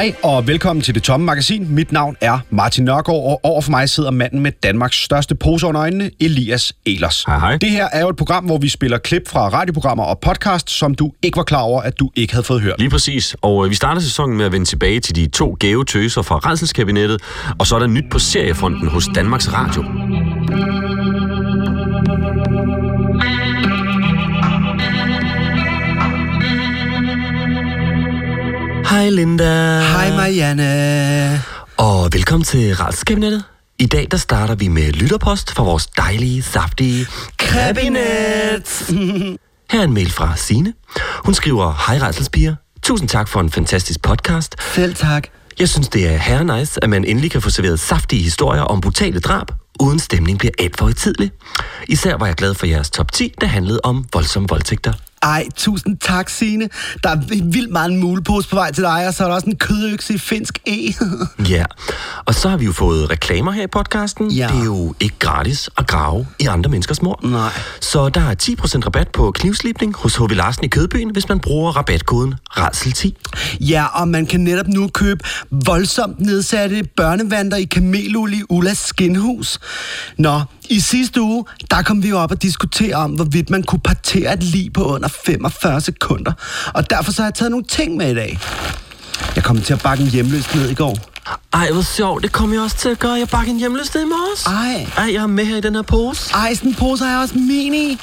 Hej og velkommen til Det Tomme Magasin. Mit navn er Martin Nørgaard, og over for mig sidder manden med Danmarks største pose under øjnene, Elias Elers. Hej, hej. Det her er jo et program, hvor vi spiller klip fra radioprogrammer og podcast, som du ikke var klar over, at du ikke havde fået hørt. Lige præcis. Og øh, vi starter sæsonen med at vende tilbage til de to gave tøser fra Redselskabinettet, og så er der nyt på seriefronten hos Danmarks Radio. Hej Linda. Hej Marianne. Og velkommen til Redselskabinettet. I dag der starter vi med lytterpost fra vores dejlige, saftige kabinet. Her er en mail fra Sine. Hun skriver, Hej Redselspiger. Tusind tak for en fantastisk podcast. Selv tak. Jeg synes, det er herre nice, at man endelig kan få serveret saftige historier om brutale drab, uden stemning bliver alt for højtidlig. Især var jeg glad for jeres top 10, der handlede om voldsomme voldtægter. Ej, tusind tak, Signe. Der er vildt meget en mulepose på vej til dig, og så er der også en kødøkse i finsk E. Ja, og så har vi jo fået reklamer her i podcasten. Ja. Det er jo ikke gratis at grave i andre menneskers mor. Nej. Så der er 10% rabat på knivslipning hos H.V. Larsen i Kødbyen, hvis man bruger rabatkoden RADSEL10. ja, og man kan netop nu købe voldsomt nedsatte børnevanter i kamelul i Ullas skinhus. Nå, i sidste uge, der kom vi jo op og diskutere om, hvorvidt man kunne partere et lig på under 45 sekunder. Og derfor så har jeg taget nogle ting med i dag. Jeg kom til at bakke en hjemløs ned i går. Ej, hvor sjovt. Det kommer jeg også til at gøre. Jeg bakker en hjemløs ned i morges. Ej. Ej, jeg har med her i den her pose. Ej, sådan en pose har jeg også min i.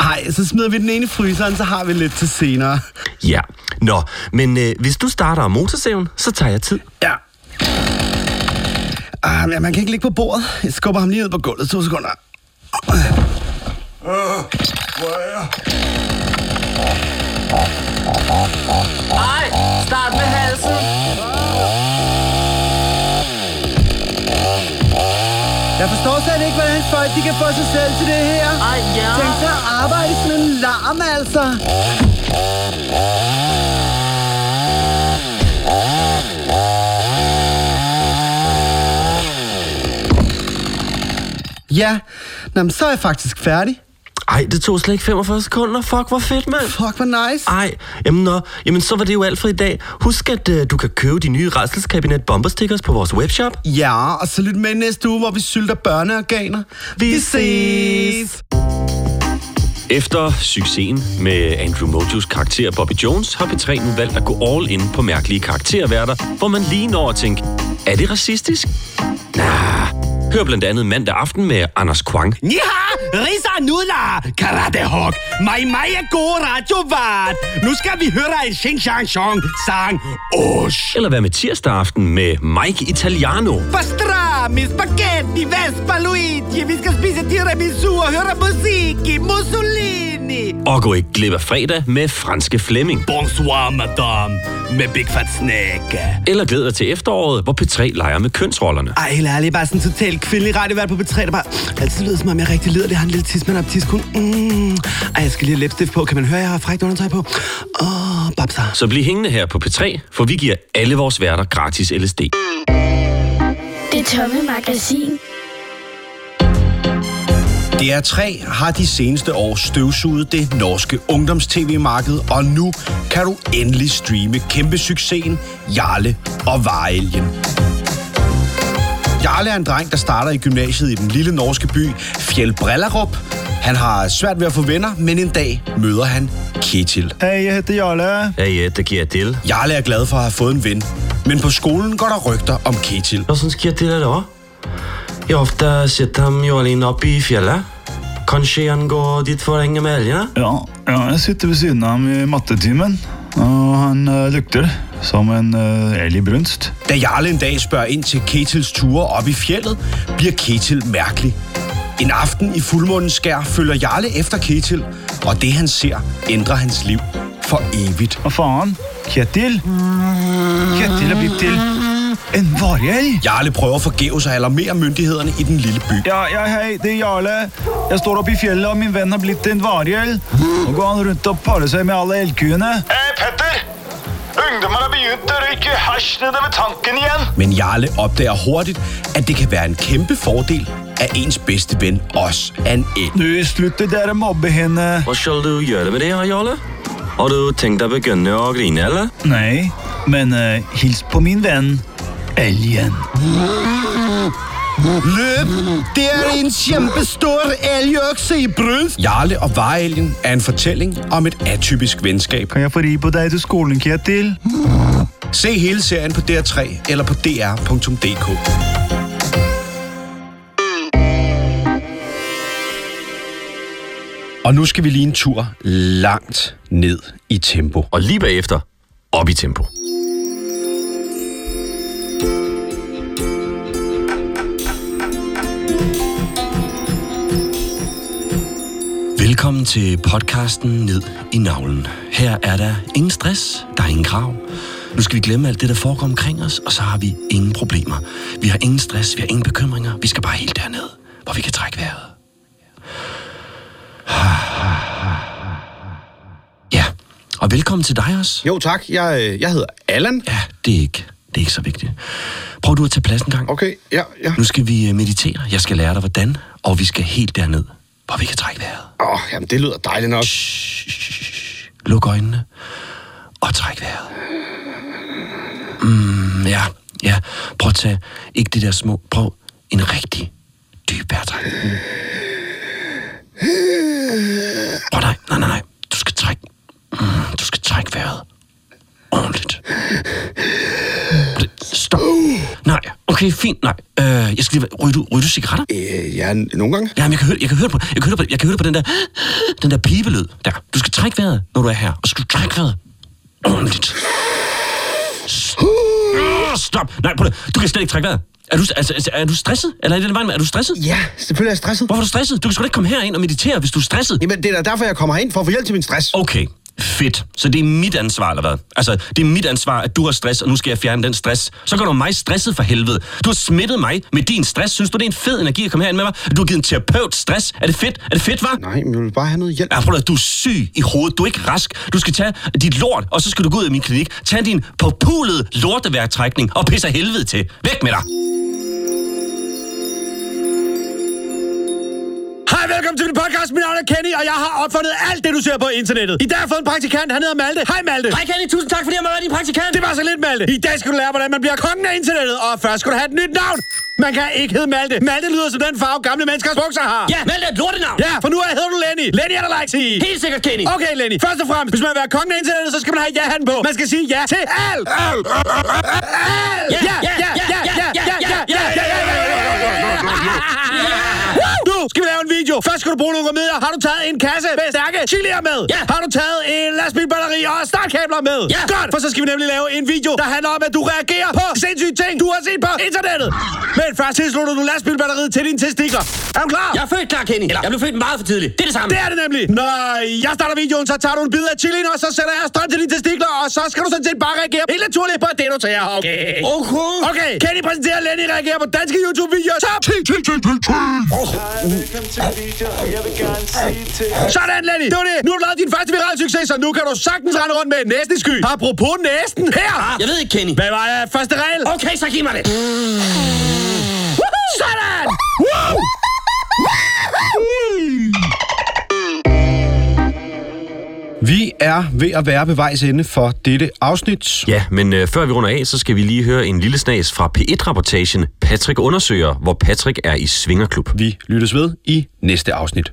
Ej, så smider vi den ene i fryseren, så har vi lidt til senere. Ja. Nå, men øh, hvis du starter motorsaven, så tager jeg tid. Ja. Ah, men man kan ikke ligge på bordet. Jeg skubber ham lige ned på gulvet. To sekunder. Ej, start med halsen. Jeg forstår slet ikke, hvordan folk de kan få sig selv til det her. Ej, ja. Tænk sig at arbejde sådan en larm, altså. Ja, Nå, men så er jeg faktisk færdig. Ej, det tog slet ikke 45 sekunder. Fuck, hvor fedt, mand. Fuck, hvor nice. Ej, jamen, nå, jamen så var det jo alt for i dag. Husk, at uh, du kan købe de nye Redselskabinet bomberstickers på vores webshop. Ja, og så lyt med næste uge, hvor vi sylter børneorganer. Vi ses! Efter succesen med Andrew Mojos karakter Bobby Jones, har P3 nu valgt at gå all in på mærkelige karakterværter, hvor man lige når at tænke, er det racistisk? Hør blandt andet mandag aften med Anders Kwang. Niha, Risa Nudla, Karate Hawk, Mai Mai er god radiovært. Nu skal vi høre en Xing Shang Shang sang Osh. Eller hvad med tirsdag aften med Mike Italiano. Pastrami, spaghetti, Vespa, Luigi. Vi skal spise tiramisu og høre musik i Mussolini. Og gå ikke glip af fredag med franske Flemming. Bonsoir, madame, med Big Fat Snake. Eller glæd dig til efteråret, hvor P3 leger med kønsrollerne. Ej, helt ærligt, bare sådan en totalt kvindelig radiovært på B3, der bare altid lyder som om jeg er rigtig liderlig. Jeg har en lille tidsmand op tidskun. Mm. Ej, jeg skal lige have læbstift på. Kan man høre, jeg har frækt undertøj på? Åh, oh, babsa. Så bliv hængende her på P3, for vi giver alle vores værter gratis LSD. Det tomme magasin. DR3 har de seneste år støvsuget det norske ungdoms-tv-marked, og nu kan du endelig streame kæmpe succesen Jarle og Varelgen. Jarle er en dreng, der starter i gymnasiet i den lille norske by Fjellbrellerup. Han har svært ved at få venner, men en dag møder han Ketil. Hej, jeg heter Jarle. Ja, ja, det giver til. Jarle er glad for at have fået en ven, men på skolen går der rygter om Ketil. Jeg til det da? Jeg har ofte sett ham jo alene oppe i fjellet. Kanskje han går dit for å henge med elgene? Ja, ja, jeg sitter ved siden av ham i mattetimen, og han uh, lukter som en uh, elg i brunst. Da Jarle en dag spørger ind til Ketils ture op i fjellet, bliver Ketil mærkelig. En aften i fuldmånens skær følger Jarle efter Ketil, og det han ser ændrer hans liv for evigt. Hva faen? Ketil? Ketil er blitt til en varelg. Jarle prøver forgæves at alarmere myndighederne i den lille by. Ja, ja, hei, det er Jarle. Jeg står oppe i fjellet, og min venn har blitt en varelg. Nå går han rundt og parer seg med alle elgkuene. Hei, Petter! Ungdommer har begynt å røyke hasj nedover tanken igjen. Men Jarle opdager hurtigt, at det kan være en kæmpe fordel, at ens bedste ven også er en el. Du, slutt det der mobbe henne. Hva skal du gjøre med det, Jarle? Har du tenkt deg å begynne å grine, eller? Nei, Men øh, hils på min ven, Alien. Løb! Det er en kæmpestor elgøkse i bryst. Jarle og Varelgen er en fortælling om et atypisk venskab. Kan jeg få rig på dig til skolen, Kjetil? Se hele serien på DR3 eller på dr.dk. Og nu skal vi lige en tur langt ned i tempo. Og lige bagefter, op i tempo. Velkommen til podcasten Ned i navlen. Her er der ingen stress, der er ingen krav. Nu skal vi glemme alt det, der foregår omkring os, og så har vi ingen problemer. Vi har ingen stress, vi har ingen bekymringer. Vi skal bare helt derned, hvor vi kan trække vejret. Ja, og velkommen til dig også. Jo tak, jeg, øh, jeg hedder Allan. Ja, det er ikke, det er ikke så vigtigt. Prøv du at tage plads en gang. Okay, ja, ja. Nu skal vi øh, meditere. Jeg skal lære dig, hvordan. Og vi skal helt derned, hvor vi kan trække vejret. Åh, oh, jamen det lyder dejligt nok. Shh. Luk øjnene. Og træk vejret. Mm, ja, ja. Prøv at tage ikke det der små. Prøv en rigtig dyb vejrtrækning. Prøv nej, nej, nej, nej. Du skal trække. Mm, du skal trække vejret. Ordentligt. Stop. Nej, okay, fint. Nej, jeg skal. Ryger du, ryger du cigaretter? Øh, ja, nogle gange. Ja, men jeg kan høre, jeg kan høre på, jeg kan høre på, jeg kan høre på den der, den der pibelyd der. Du skal trække vejret, når du er her, og så skal du trække vejret ordentligt. Stop! Nej, prøv det. Du kan slet ikke trække vejret. Er du, altså, altså, er du stresset? Eller er det den vej med, er du stresset? Ja, selvfølgelig er jeg stresset. Hvorfor er du stresset? Du kan sgu da ikke komme herind og meditere, hvis du er stresset. Jamen, det er da derfor, jeg kommer herind for at få hjælp til min stress. Okay, fedt. Så det er mit ansvar, eller hvad? Altså, det er mit ansvar, at du har stress, og nu skal jeg fjerne den stress. Så gør du mig stresset for helvede. Du har smittet mig med din stress. Synes du, det er en fed energi at komme herind med mig? Du har givet en terapeut stress. Er det fedt? Er det fedt, var? Nej, men jeg vil bare have noget hjælp. Ja, prøv at, du er syg i hovedet. Du er ikke rask. Du skal tage dit lort, og så skal du gå ud af min klinik. Tag din forpulede lorteværktrækning og pisse helvede til. Væk med dig. Velkommen til min podcast. Mit navn er Kenny, og jeg har opfundet alt det, du ser på internettet. I dag har jeg fået en praktikant. Han hedder Malte. Hej, Malte. Hej Kenny, tusind tak fordi jeg må være din praktikant. Det var så lidt, Malte. I dag skal du lære, hvordan man bliver kongen af internettet. Og først skal du have et nyt navn. Man kan ikke hedde Malte. Malte lyder som den farve, gamle menneskers bukser har. Ja, Malte er et lortenavn. Ja, for nu er hedder du Lenny. Lenny er der like sige. Helt sikkert, Kenny. Okay, Lenny. Først og fremmest, hvis man vil være kongen af internettet, så skal man have ja-hatten på. Man skal sige ja til alt. Alt. Ja, ja, ja, ja, ja, ja, ja, ja, ja, ja, Nu skal vi lave en video. Først skal du bruge nogle remedier. Har du taget en kasse med stærke chilier med? Ja. Har du taget en lastbilbatteri og startkabler med? Ja. Godt, for så skal vi nemlig lave en video, der handler om, at du reagerer på sindssyge ting, du har set på internettet. Men først tilslutter du lastbilbatteriet til dine testikler. Er du klar? Jeg er født klar, Kenny. Jeg blev født meget for tidligt. Det er det samme. Det er det nemlig. Når jeg starter videoen, så tager du en bid af chilien, og så sætter jeg strøm til dine testikler, og så skal du sådan set bare reagere helt naturligt på det, du tager. Okay. Okay. Okay, Kenny præsenterer Lenny reagerer på danske YouTube-videoer. Så... Sådan, Lenny. Det var det. Nu har du lavet din første viral succes, så nu kan du sagtens rende rundt med næsten sky. Apropos næsten. Her. Jeg ved ikke, Kenny. Hvad var øh, første regel? Okay, så giv mig det. Sådan. Wow. Vi er ved at være ved vejs ende for dette afsnit. Ja, men øh, før vi runder af, så skal vi lige høre en lille snas fra P1-rapportagen Patrick undersøger, hvor Patrick er i Svingerklub. Vi lyttes ved i næste afsnit.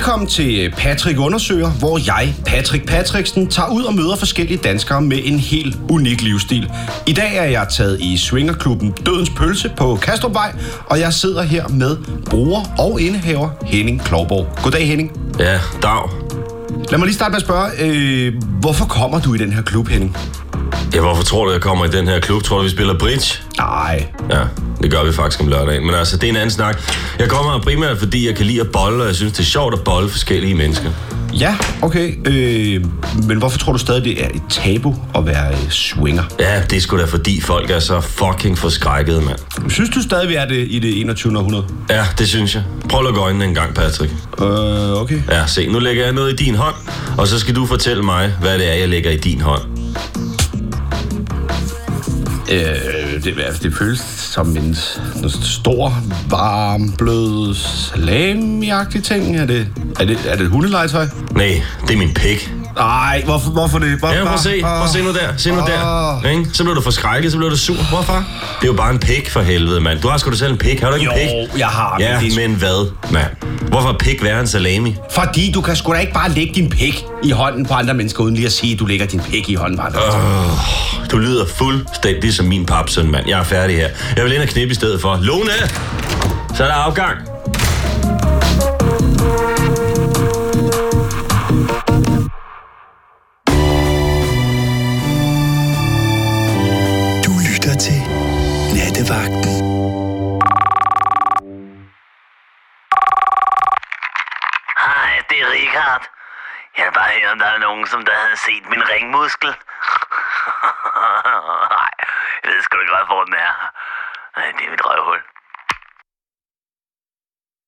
Velkommen til Patrick Undersøger, hvor jeg, Patrick Patricksen, tager ud og møder forskellige danskere med en helt unik livsstil. I dag er jeg taget i swingerklubben Dødens Pølse på Kastrupvej, og jeg sidder her med bruger og indehaver Henning Klovborg. Goddag Henning. Ja, dag. Lad mig lige starte med at spørge, øh, hvorfor kommer du i den her klub, Henning? Ja, hvorfor tror du, jeg kommer i den her klub? Tror du, vi spiller bridge? Nej, Ja, det gør vi faktisk om lørdagen. Men altså, det er en anden snak. Jeg kommer her primært, fordi jeg kan lide at bolle, og jeg synes, det er sjovt at bolle forskellige mennesker. Ja, okay. Øh, men hvorfor tror du stadig, det er et tabu at være øh, swinger? Ja, det er sgu da fordi folk er så fucking forskrækkede, mand. Synes du stadig, vi er det i det 21. århundrede? Ja, det synes jeg. Prøv at lukke øjnene en gang, Patrick. Øh, okay. Ja, se, nu lægger jeg noget i din hånd, og så skal du fortælle mig, hvad det er, jeg lægger i din hånd. Øh, det, altså, det føles som en, en stor, varm, blød, salami ting. Er det, er det, er det hundelegetøj? Nej, det er min pik. Nej, hvorfor, hvorfor det? Hvorfor? Ja, prøv at se. Prøv at se nu der. Se nu der. Åh. Ikke? Så bliver du forskrækket, så bliver du sur. Hvorfor? Det er jo bare en pik for helvede, mand. Du har sgu da selv en pik. Har du ikke Jo, en pik? jeg har, men Ja, det men hvad, mand? Hvorfor er pik værre end salami? Fordi du kan sgu da ikke bare lægge din pik i hånden på andre mennesker, uden lige at sige, at du lægger din pik i hånden på andre mennesker. Du lyder fuldstændig som min papsøn, mand. Jeg er færdig her. Jeg vil ind og knippe i stedet for. Lone! Så er der afgang. Nattevagten. Hej, det er Richard. Jeg vil bare høre, om der er nogen, som der havde set min ringmuskel. Nej, jeg ved sgu ikke, godt, hvor den er. Det er mit røvhul.